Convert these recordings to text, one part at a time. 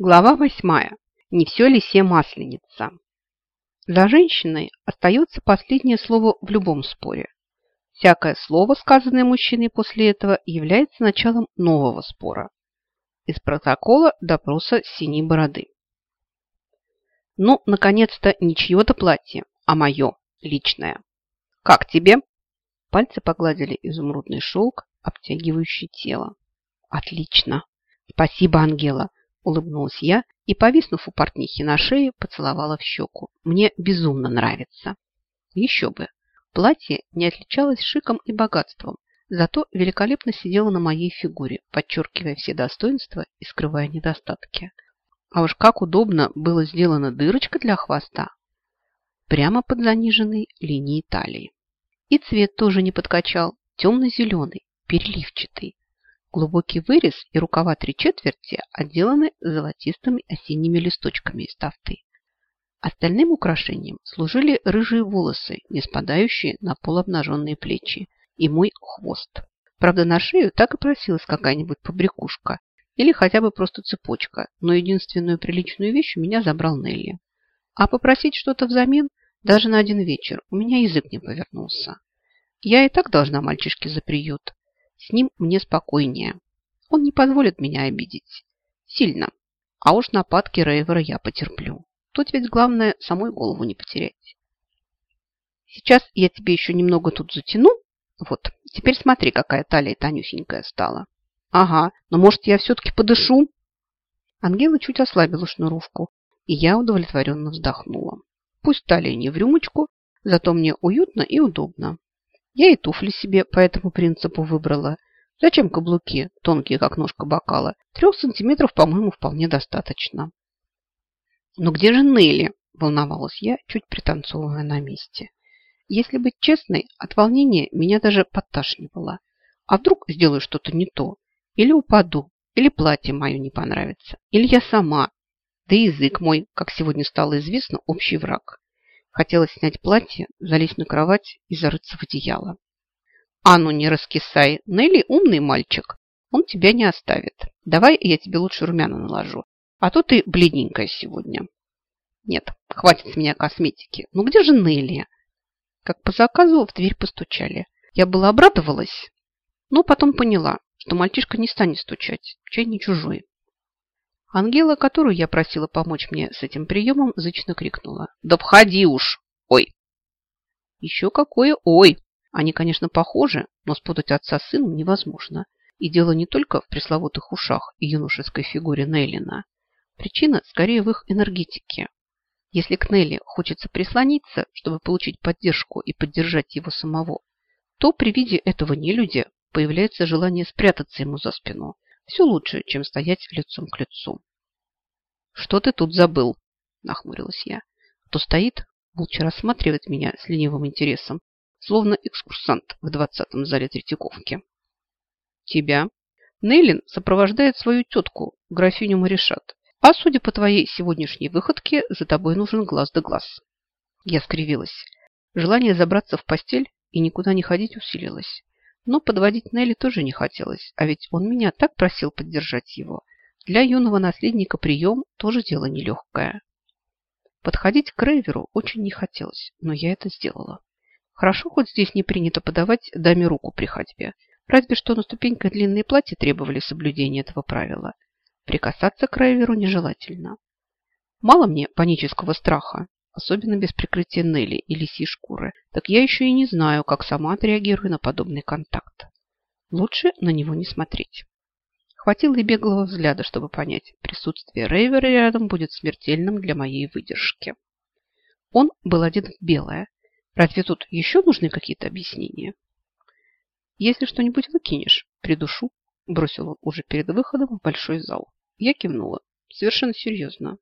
Глава восьмая. Не все ли се масленица? За женщиной остается последнее слово в любом споре. Всякое слово, сказанное мужчиной после этого, является началом нового спора. Из протокола допроса синей бороды. Ну, наконец-то, не чье-то платье, а мое, личное. Как тебе? Пальцы погладили изумрудный шелк, обтягивающий тело. Отлично. Спасибо, Ангела улыбнулась я и, повиснув у портнихи на шее, поцеловала в щеку. Мне безумно нравится. Еще бы. Платье не отличалось шиком и богатством, зато великолепно сидело на моей фигуре, подчеркивая все достоинства и скрывая недостатки. А уж как удобно было сделана дырочка для хвоста прямо под заниженной линией талии. И цвет тоже не подкачал, темно-зеленый, переливчатый, Глубокий вырез и рукава три четверти отделаны золотистыми осенними листочками из тафты. Остальным украшением служили рыжие волосы, не спадающие на полуобнаженные плечи, и мой хвост. Правда, на шею так и просилась какая-нибудь побрякушка или хотя бы просто цепочка, но единственную приличную вещь у меня забрал Нелли. А попросить что-то взамен даже на один вечер у меня язык не повернулся. Я и так должна мальчишке за приют, с ним мне спокойнее. Он не позволит меня обидеть. Сильно. А уж нападки Рейвера я потерплю. Тут ведь главное самой голову не потерять. Сейчас я тебе еще немного тут затяну. Вот, теперь смотри, какая талия тонюсенькая стала. Ага, но может я все-таки подышу? Ангела чуть ослабила шнуровку, и я удовлетворенно вздохнула. Пусть талия не в рюмочку, зато мне уютно и удобно. Я и туфли себе по этому принципу выбрала. Зачем каблуки, тонкие, как ножка бокала? Трех сантиметров, по-моему, вполне достаточно. Но где же Нелли? Волновалась я, чуть пританцовывая на месте. Если быть честной, от волнения меня даже подташнивало. А вдруг сделаю что-то не то? Или упаду, или платье мое не понравится, или я сама. Да язык мой, как сегодня стало известно, общий враг. Хотелось снять платье, залезть на кровать и зарыться в одеяло. А ну не раскисай. Нелли умный мальчик. Он тебя не оставит. Давай я тебе лучше румяна наложу. А то ты бледненькая сегодня. Нет, хватит с меня косметики. Ну где же Нелли? Как по заказу в дверь постучали. Я была обрадовалась, но потом поняла, что мальчишка не станет стучать. Чай не чужой. Ангела, которую я просила помочь мне с этим приемом, зычно крикнула. «Да входи уж! Ой!» Еще какое «ой!» Они, конечно, похожи, но спутать отца с сыном невозможно. И дело не только в пресловутых ушах и юношеской фигуре Нейлина. Причина скорее в их энергетике. Если к Нелли хочется прислониться, чтобы получить поддержку и поддержать его самого, то при виде этого нелюдя появляется желание спрятаться ему за спину – все лучше, чем стоять лицом к лицу. «Что ты тут забыл?» – нахмурилась я. Кто стоит, молча рассматривает меня с ленивым интересом, словно экскурсант в двадцатом зале Третьяковки. «Тебя?» Нейлин сопровождает свою тетку, графиню Маришат. А судя по твоей сегодняшней выходке, за тобой нужен глаз да глаз. Я скривилась. Желание забраться в постель и никуда не ходить усилилось. Но подводить Нелли тоже не хотелось, а ведь он меня так просил поддержать его. Для юного наследника прием тоже дело нелегкое. Подходить к Рейверу очень не хотелось, но я это сделала. Хорошо, хоть здесь не принято подавать даме руку при ходьбе. Разве что на ступеньках длинные платья требовали соблюдения этого правила. Прикасаться к Рейверу нежелательно. Мало мне панического страха особенно без прикрытия Нелли и лисьей шкуры, так я еще и не знаю, как сама отреагирую на подобный контакт. Лучше на него не смотреть. Хватило и беглого взгляда, чтобы понять, присутствие Рейвера рядом будет смертельным для моей выдержки. Он был одет в белое. Разве тут еще нужны какие-то объяснения? Если что-нибудь выкинешь, придушу, бросил он уже перед выходом в большой зал. Я кивнула. Совершенно серьезно.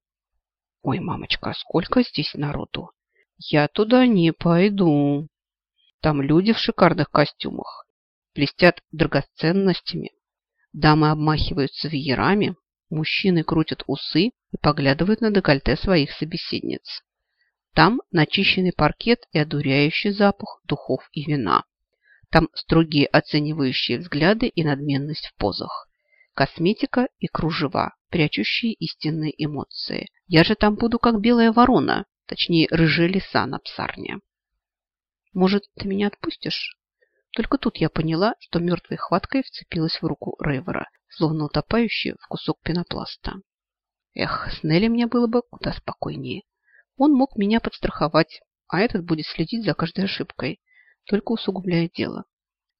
Ой, мамочка, сколько здесь народу. Я туда не пойду. Там люди в шикарных костюмах. Блестят драгоценностями. Дамы обмахиваются веерами. Мужчины крутят усы и поглядывают на декольте своих собеседниц. Там начищенный паркет и одуряющий запах духов и вина. Там строгие оценивающие взгляды и надменность в позах. косметика и кружева, прячущие истинные эмоции. Я же там буду как белая ворона, точнее, рыжая лиса на псарне. Может, ты меня отпустишь? Только тут я поняла, что мертвой хваткой вцепилась в руку Рейвера, словно утопающая в кусок пенопласта. Эх, с Нелли мне было бы куда спокойнее. Он мог меня подстраховать, а этот будет следить за каждой ошибкой, только усугубляя дело.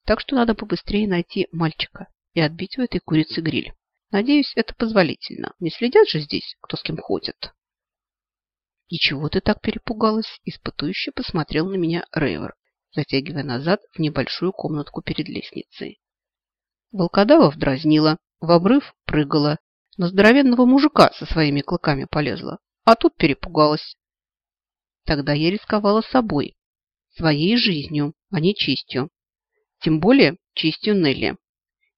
Так что надо побыстрее найти мальчика и отбить у этой курицы гриль. Надеюсь, это позволительно. Не следят же здесь, кто с кем ходит. И чего ты так перепугалась? Испытующе посмотрел на меня Рейвер, затягивая назад в небольшую комнатку перед лестницей. Волкодавов дразнила, в обрыв прыгала, на здоровенного мужика со своими клыками полезла, а тут перепугалась. Тогда я рисковала собой, своей жизнью, а не честью. Тем более честью Нелли.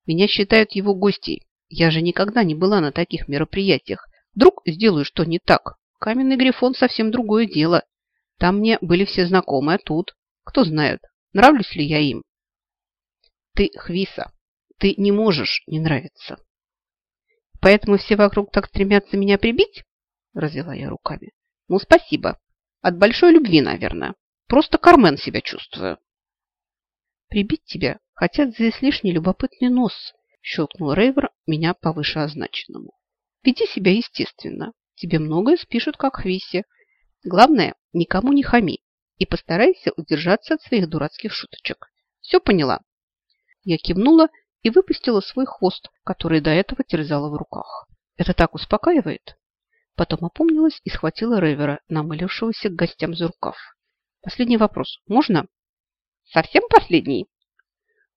Меня считают его гостей. Я же никогда не была на таких мероприятиях. Вдруг сделаю что не так. Каменный грифон совсем другое дело. Там мне были все знакомы, а тут... Кто знает, нравлюсь ли я им. Ты Хвиса. Ты не можешь не нравиться. Поэтому все вокруг так стремятся меня прибить? Развела я руками. Ну, спасибо. От большой любви, наверное. Просто Кармен себя чувствую. Прибить тебя хотят за излишне любопытный нос, щелкнул Рейвер меня повыше означенному. Веди себя естественно. Тебе многое спишут, как Хвисе. Главное, никому не хами и постарайся удержаться от своих дурацких шуточек. Все поняла? Я кивнула и выпустила свой хвост, который до этого терзала в руках. Это так успокаивает? Потом опомнилась и схватила Рейвера, намылившегося к гостям за рукав. Последний вопрос. Можно? Совсем последний?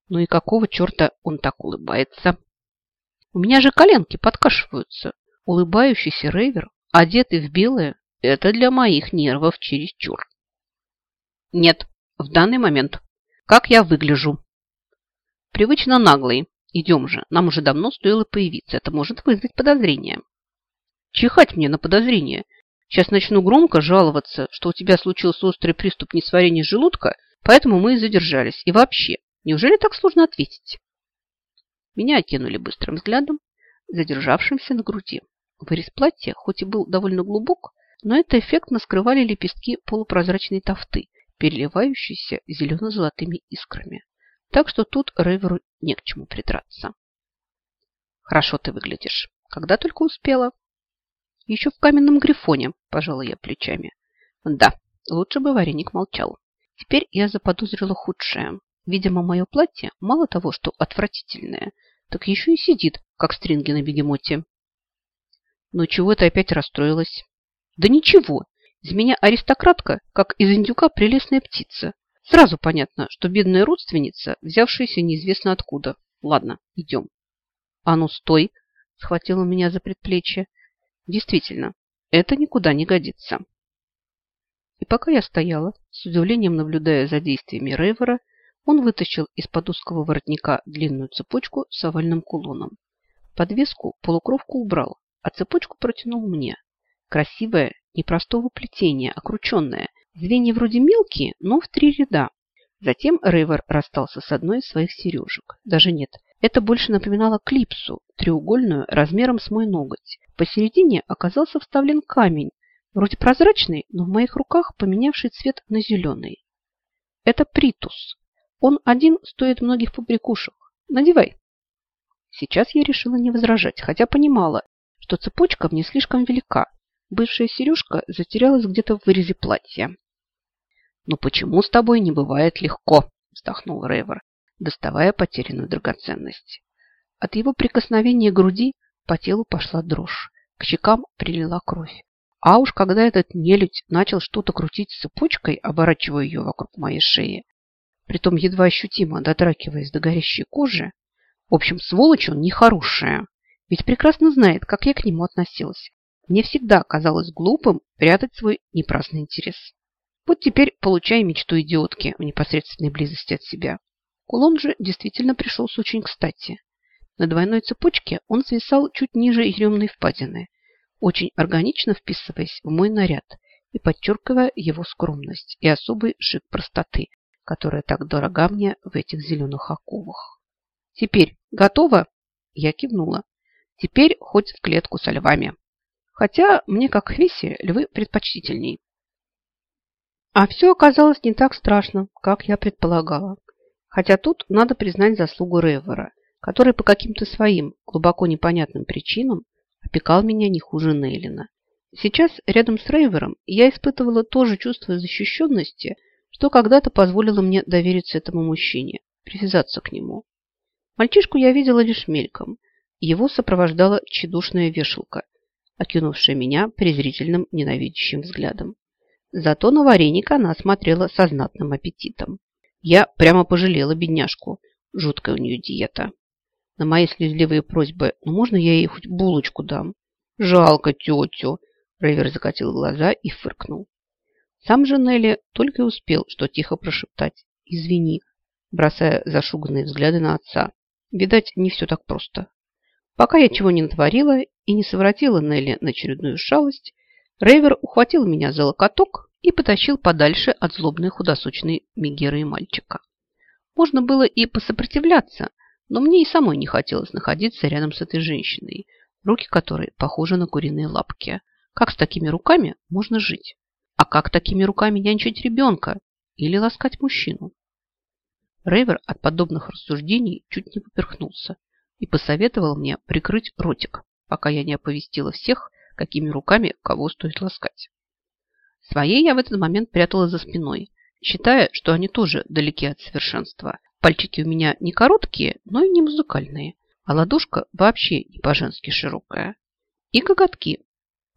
Ну и какого черта он так улыбается? У меня же коленки подкашиваются. Улыбающийся рейвер, одетый в белое, это для моих нервов чересчур. Нет, в данный момент. Как я выгляжу? Привычно наглый. Идем же, нам уже давно стоило появиться. Это может вызвать подозрение. Чихать мне на подозрение. Сейчас начну громко жаловаться, что у тебя случился острый приступ несварения желудка, поэтому мы и задержались. И вообще, неужели так сложно ответить? Меня окинули быстрым взглядом, задержавшимся на груди. Вырез платья, хоть и был довольно глубок, но это эффектно скрывали лепестки полупрозрачной тофты, переливающиеся зелено-золотыми искрами. Так что тут Рейверу не к чему придраться. Хорошо ты выглядишь. Когда только успела. Еще в каменном грифоне, пожала я плечами. Да, лучше бы вареник молчал. Теперь я заподозрила худшее. Видимо, мое платье мало того, что отвратительное, так еще и сидит, как стринги на бегемоте. Ну чего ты опять расстроилась? Да ничего, из меня аристократка, как из индюка прелестная птица. Сразу понятно, что бедная родственница, взявшаяся неизвестно откуда. Ладно, идем. А ну стой, схватила меня за предплечье. Действительно, это никуда не годится. И пока я стояла, с удивлением наблюдая за действиями Рейвера, он вытащил из-под узкого воротника длинную цепочку с овальным кулоном. Подвеску полукровку убрал, а цепочку протянул мне. Красивая, непростого плетения, окрученная. Звенья вроде мелкие, но в три ряда. Затем Рейвер расстался с одной из своих сережек. Даже нет, это больше напоминало клипсу, треугольную, размером с мой ноготь. Посередине оказался вставлен камень, вроде прозрачный, но в моих руках поменявший цвет на зеленый. Это притус. Он один стоит многих побрякушек. Надевай. Сейчас я решила не возражать, хотя понимала, что цепочка мне слишком велика. Бывшая сережка затерялась где-то в вырезе платья. «Ну почему с тобой не бывает легко?» – вздохнул Рейвер, доставая потерянную драгоценность. От его прикосновения груди по телу пошла дрожь, к щекам прилила кровь. А уж когда этот нелюдь начал что-то крутить цепочкой, оборачивая ее вокруг моей шеи, притом едва ощутимо дотракиваясь до горящей кожи, в общем, сволочь он нехорошая, ведь прекрасно знает, как я к нему относилась. Мне всегда казалось глупым прятать свой непраздный интерес. Вот теперь получай мечту идиотки в непосредственной близости от себя. Кулон же действительно пришелся очень кстати. На двойной цепочке он свисал чуть ниже еремной впадины, очень органично вписываясь в мой наряд и подчеркивая его скромность и особый шик простоты, которая так дорога мне в этих зеленых оковах. «Теперь готова?» Я кивнула. Теперь хоть в клетку со львами. Хотя мне, как Хвиси, львы предпочтительней. А все оказалось не так страшно, как я предполагала. Хотя тут надо признать заслугу Ревера, который по каким-то своим глубоко непонятным причинам опекал меня не хуже Нейлина. Сейчас рядом с Рейвером я испытывала то же чувство защищенности, что когда-то позволило мне довериться этому мужчине, привязаться к нему. Мальчишку я видела лишь мельком. Его сопровождала тщедушная вешалка, окинувшая меня презрительным ненавидящим взглядом. Зато на вареник она смотрела со знатным аппетитом. Я прямо пожалела бедняжку. Жуткая у нее диета. На мои слезливые просьбы, ну можно я ей хоть булочку дам? Жалко тетю. Рейвер закатил глаза и фыркнул. Сам же Нелли только успел, что тихо прошептать «Извини», бросая зашуганные взгляды на отца. Видать, не все так просто. Пока я чего не натворила и не совратила Нелли на очередную шалость, Рейвер ухватил меня за локоток и потащил подальше от злобной худосочной Мегеры и мальчика. Можно было и посопротивляться, но мне и самой не хотелось находиться рядом с этой женщиной, руки которой похожи на куриные лапки. Как с такими руками можно жить? Как такими руками нянчить ребенка или ласкать мужчину? Рейвер от подобных рассуждений чуть не поперхнулся и посоветовал мне прикрыть ротик, пока я не оповестила всех, какими руками кого стоит ласкать. Своей я в этот момент прятала за спиной, считая, что они тоже далеки от совершенства. Пальчики у меня не короткие, но и не музыкальные, а ладошка вообще не по-женски широкая. И коготки.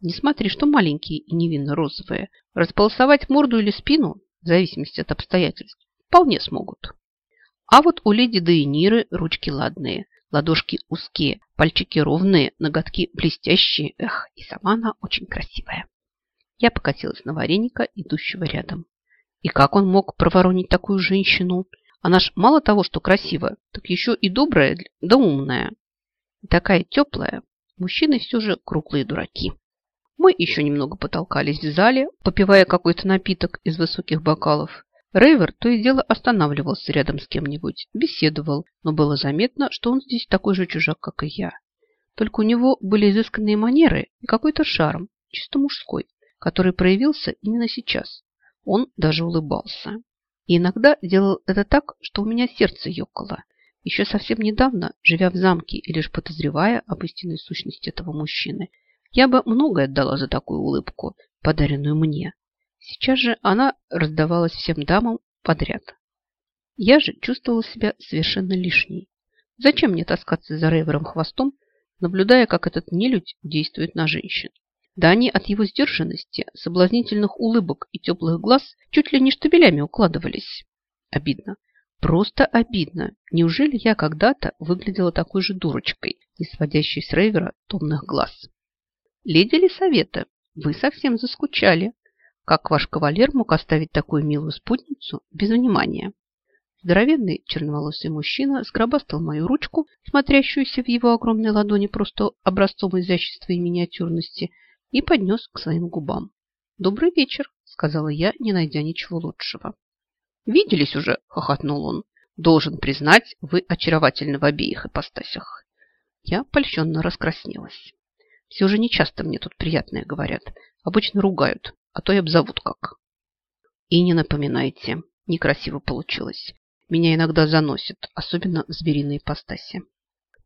Не смотри, что маленькие и невинно розовые. Располосовать морду или спину, в зависимости от обстоятельств, вполне смогут. А вот у леди Дейниры ручки ладные, ладошки узкие, пальчики ровные, ноготки блестящие. Эх, и сама она очень красивая. Я покатилась на вареника, идущего рядом. И как он мог проворонить такую женщину? Она ж мало того, что красивая, так еще и добрая да умная. Такая теплая. Мужчины все же круглые дураки. Мы еще немного потолкались в зале, попивая какой-то напиток из высоких бокалов. Рейвер то и дело останавливался рядом с кем-нибудь, беседовал, но было заметно, что он здесь такой же чужак, как и я. Только у него были изысканные манеры и какой-то шарм, чисто мужской, который проявился именно сейчас. Он даже улыбался. И иногда делал это так, что у меня сердце ёкало. Еще совсем недавно, живя в замке и лишь подозревая об истинной сущности этого мужчины, я бы многое отдала за такую улыбку, подаренную мне. Сейчас же она раздавалась всем дамам подряд. Я же чувствовала себя совершенно лишней. Зачем мне таскаться за Рейвером хвостом, наблюдая, как этот нелюдь действует на женщин? Да они от его сдержанности, соблазнительных улыбок и теплых глаз чуть ли не штабелями укладывались. Обидно. Просто обидно. Неужели я когда-то выглядела такой же дурочкой, не сводящей с Рейвера томных глаз? Леди Лисавета, вы совсем заскучали. Как ваш кавалер мог оставить такую милую спутницу без внимания? Здоровенный черноволосый мужчина сгробастал мою ручку, смотрящуюся в его огромной ладони просто образцом изящества и миниатюрности, и поднес к своим губам. «Добрый вечер», — сказала я, не найдя ничего лучшего. «Виделись уже», — хохотнул он. «Должен признать, вы очаровательны в обеих ипостасях». Я польщенно раскраснелась. Все же нечасто мне тут приятное говорят. Обычно ругают, а то и обзовут как. И не напоминайте, некрасиво получилось. Меня иногда заносит, особенно в звериной ипостаси.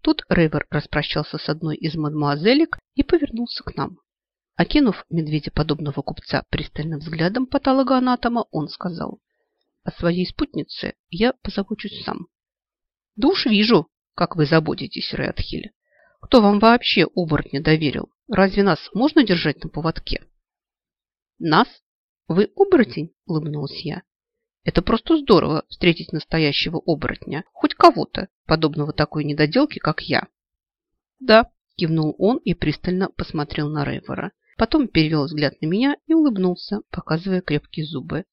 Тут Рейвер распрощался с одной из мадмуазелек и повернулся к нам. Окинув медведеподобного купца пристальным взглядом патологоанатома, он сказал, о своей спутнице я позабочусь сам. Да уж вижу, как вы заботитесь, Рэдхиль. Кто вам вообще оборотня доверил? Разве нас можно держать на поводке? Нас? Вы оборотень? Улыбнулась я. Это просто здорово встретить настоящего оборотня. Хоть кого-то, подобного такой недоделке, как я. Да, кивнул он и пристально посмотрел на Рейвора. Потом перевел взгляд на меня и улыбнулся, показывая крепкие зубы.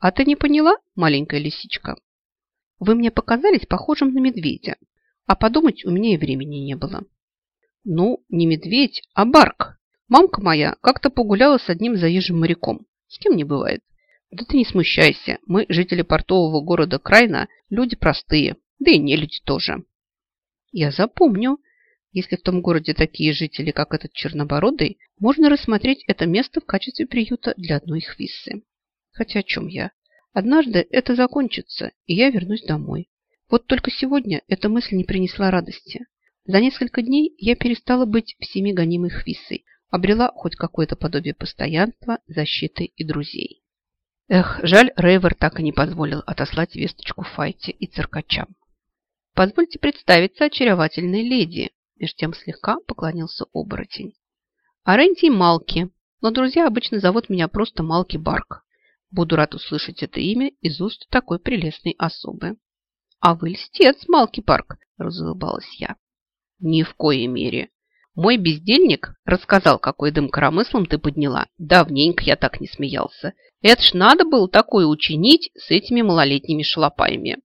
А ты не поняла, маленькая лисичка? Вы мне показались похожим на медведя, а подумать у меня и времени не было. Ну, не медведь, а барк. Мамка моя как-то погуляла с одним заезжим моряком. С кем не бывает. Да ты не смущайся. Мы, жители портового города Крайна, люди простые. Да и не люди тоже. Я запомню. Если в том городе такие жители, как этот чернобородый, можно рассмотреть это место в качестве приюта для одной хвиссы. Хотя о чем я? Однажды это закончится, и я вернусь домой. Вот только сегодня эта мысль не принесла радости. За несколько дней я перестала быть всеми гонимой хвиссой, обрела хоть какое-то подобие постоянства, защиты и друзей. Эх, жаль, Рейвер так и не позволил отослать весточку Файте и циркачам. Позвольте представиться очаровательной леди, меж тем слегка поклонился оборотень. Арентий Малки, но друзья обычно зовут меня просто Малки Барк. Буду рад услышать это имя из уст такой прелестной особы. А вы льстец, Малки Барк, разулыбалась я. Ни в коей мере. Мой бездельник рассказал, какой дым коромыслом ты подняла. Давненько я так не смеялся. Это ж надо было такое учинить с этими малолетними шалопаями.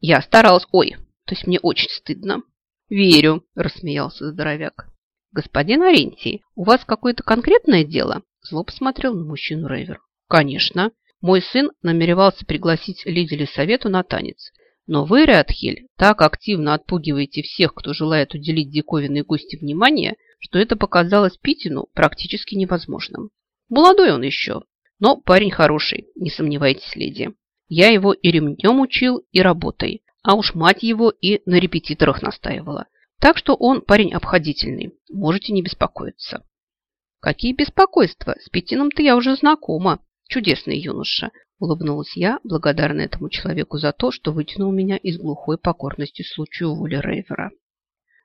Я старалась... Ой, то есть мне очень стыдно. Верю, рассмеялся здоровяк. Господин Арентий, у вас какое-то конкретное дело? Зло посмотрел на мужчину Рейвер. Конечно. Мой сын намеревался пригласить лидери совету на танец. Но вы, Рядхель, так активно отпугиваете всех, кто желает уделить диковинной гости внимание, что это показалось Питину практически невозможным. Молодой он еще, но парень хороший, не сомневайтесь, леди. Я его и ремнем учил, и работой, а уж мать его и на репетиторах настаивала. Так что он парень обходительный, можете не беспокоиться. Какие беспокойства, с Петином-то я уже знакома, чудесный юноша. Улыбнулась я, благодарна этому человеку за то, что вытянул меня из глухой покорности случаю воли Рейвера.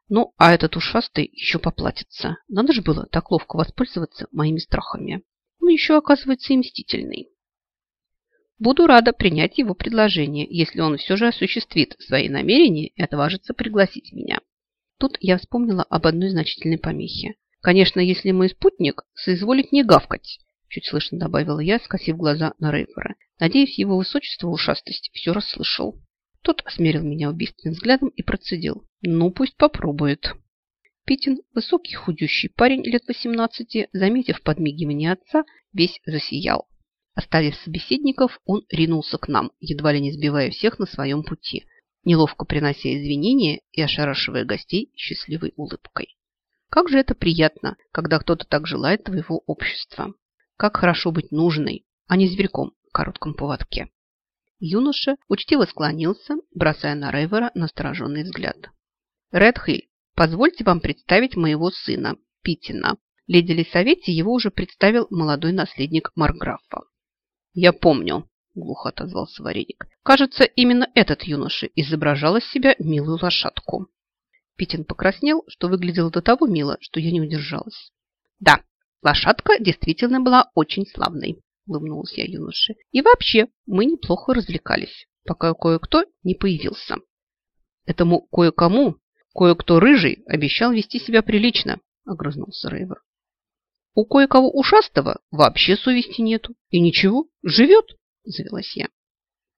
Ну, а этот ушастый еще поплатится. Надо же было так ловко воспользоваться моими страхами. Он еще, оказывается, и мстительный. Буду рада принять его предложение, если он все же осуществит свои намерения и отважится пригласить меня. Тут я вспомнила об одной значительной помехе. Конечно, если мой спутник соизволит не гавкать, чуть слышно добавила я, скосив глаза на Рейвера. Надеюсь, его высочество ушастость все расслышал. Тот осмерил меня убийственным взглядом и процедил. Ну, пусть попробует. Питин, высокий худющий парень лет 18, заметив подмигивание отца, весь засиял. Оставив собеседников, он ринулся к нам, едва ли не сбивая всех на своем пути, неловко принося извинения и ошарашивая гостей счастливой улыбкой. Как же это приятно, когда кто-то так желает твоего общества. Как хорошо быть нужной, а не зверьком в коротком поводке. Юноша учтиво склонился, бросая на Рейвера настороженный взгляд. Редхиль, Позвольте вам представить моего сына, Питина. Леди Лисаветти его уже представил молодой наследник Марграфа. «Я помню», – глухо отозвался Вареник. «Кажется, именно этот юноша изображал из себя милую лошадку». Питин покраснел, что выглядело до того мило, что я не удержалась. «Да, лошадка действительно была очень славной», – улыбнулась я юноше. «И вообще, мы неплохо развлекались, пока кое-кто не появился». Этому кое-кому Кое-кто рыжий обещал вести себя прилично, огрызнулся Рейвер. У кое-кого ушастого вообще совести нету. И ничего, живет, завелась я.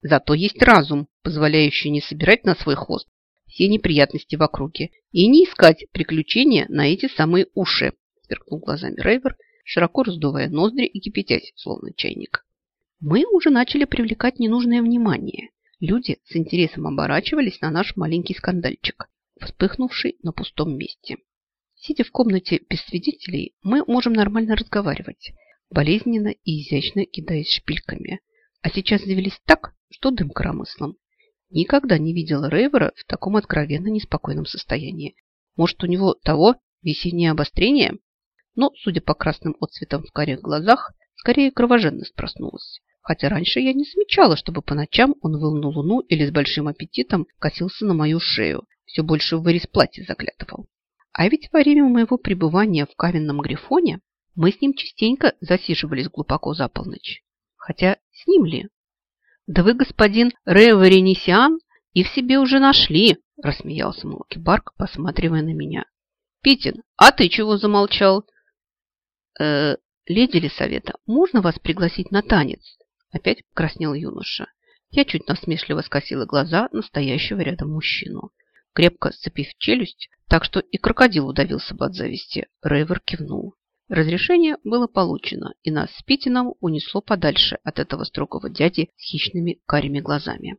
Зато есть разум, позволяющий не собирать на свой хвост все неприятности в округе и не искать приключения на эти самые уши, сверкнул глазами Рейвер, широко раздувая ноздри и кипятясь, словно чайник. Мы уже начали привлекать ненужное внимание. Люди с интересом оборачивались на наш маленький скандальчик вспыхнувший на пустом месте. Сидя в комнате без свидетелей, мы можем нормально разговаривать, болезненно и изящно кидаясь шпильками. А сейчас завелись так, что дым коромыслом. Никогда не видела Рейвера в таком откровенно неспокойном состоянии. Может, у него того весеннее обострение? Но, судя по красным отцветам в карих глазах, скорее кровоженность проснулась. Хотя раньше я не замечала, чтобы по ночам он выл на луну или с большим аппетитом косился на мою шею, все больше в вырез платья заглядывал. А ведь во время моего пребывания в каменном грифоне мы с ним частенько засиживались глубоко за полночь. Хотя с ним ли? Да вы, господин Реваренисиан, и в себе уже нашли, рассмеялся Молки Барк, посматривая на меня. Питин, а ты чего замолчал? Э, леди Лисавета, можно вас пригласить на танец? Опять краснел юноша. Я чуть насмешливо скосила глаза настоящего рядом мужчину крепко сцепив челюсть, так что и крокодил удавился бы от зависти. Рейвер кивнул. Разрешение было получено, и нас с Питином унесло подальше от этого строгого дяди с хищными карими глазами.